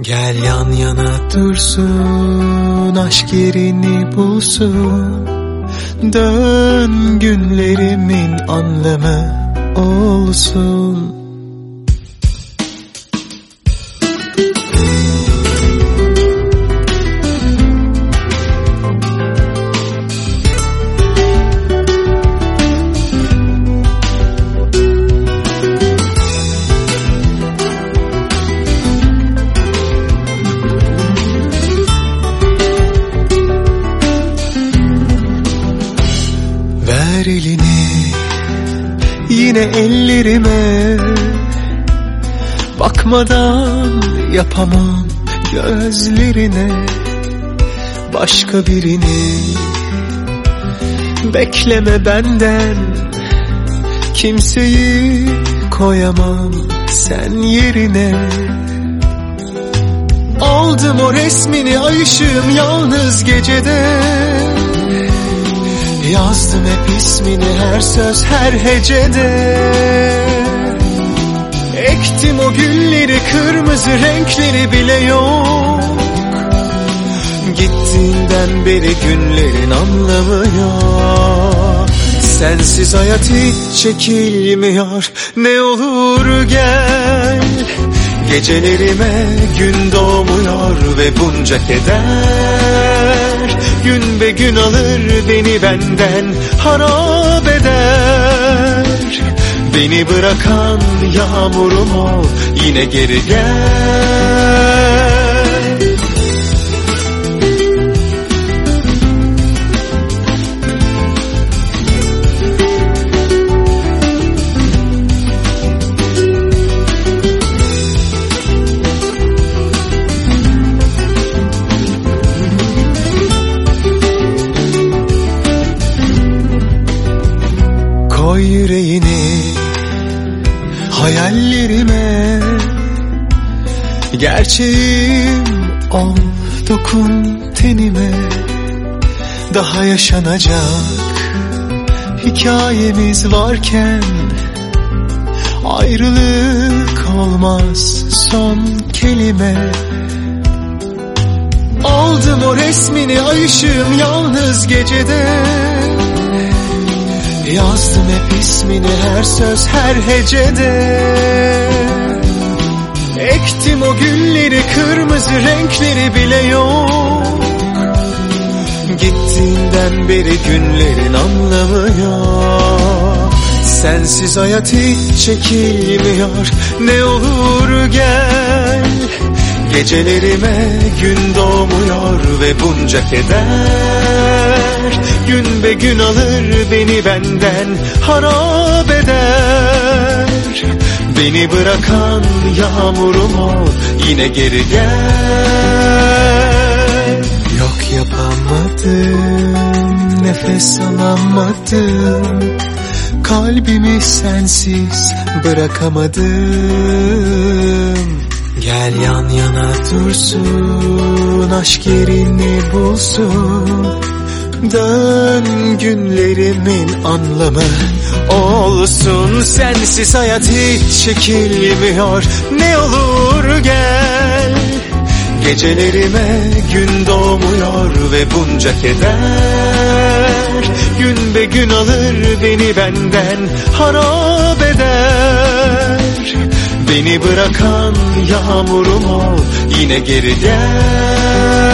Gel yan yana dursun aşk yerini bulsun. Dön günlerimin anlamı olsun elini. Yine ellerime. Bakmadan yapamam gözlerine. Başka birini. Bekleme benden. Kimseyi koyamam sen yerine. Aldım o resmini ay ışığım yalnız gecede Yazdım hep ismini her söz her hecede. Ektim o gülleri kırmızı renkleri bile yok. Gittiğinden beri günlerin anlamı yok. Sensiz hayat hiç çekilmiyor. Ne olur gel. Gecelerime gün doğmuyor ve bunca keder Gün be gün alır beni benden harap eder. Beni bırakan yağmurum ol yine geri gel Yüreğini hayallerime. Gerçeğim ol dokun tenime. Daha yaşanacak hikayemiz varken Ayrılık olmaz son kelime. Aldım o resmini ay yalnız gecede Yazdım hep ismini her söz her hecede. Ektim o gülleri kırmızı renkleri bile yok. Gittiğinden beri günlerin anlamı yok. Sensiz hayat hiç çekilmiyor. Ne olur gel Gecelerime gün doğmuyor ve bunca keder. Gün be gün alır beni benden harap eder. Beni bırakan yağmurum ol yine geri gel. Yok yapamadım nefes alamadım. Kalbimi sensiz bırakamadım dursun aşk yerini bulsun. Dön günlerimin anlamı. Olsun Sensiz hayat hiç çekilmiyor. Ne olur gel. Gecelerime gün doğmuyor ve bunca keder. Gün be gün alır beni benden harap eder Beni bırakan yağmurum ol yine geri gel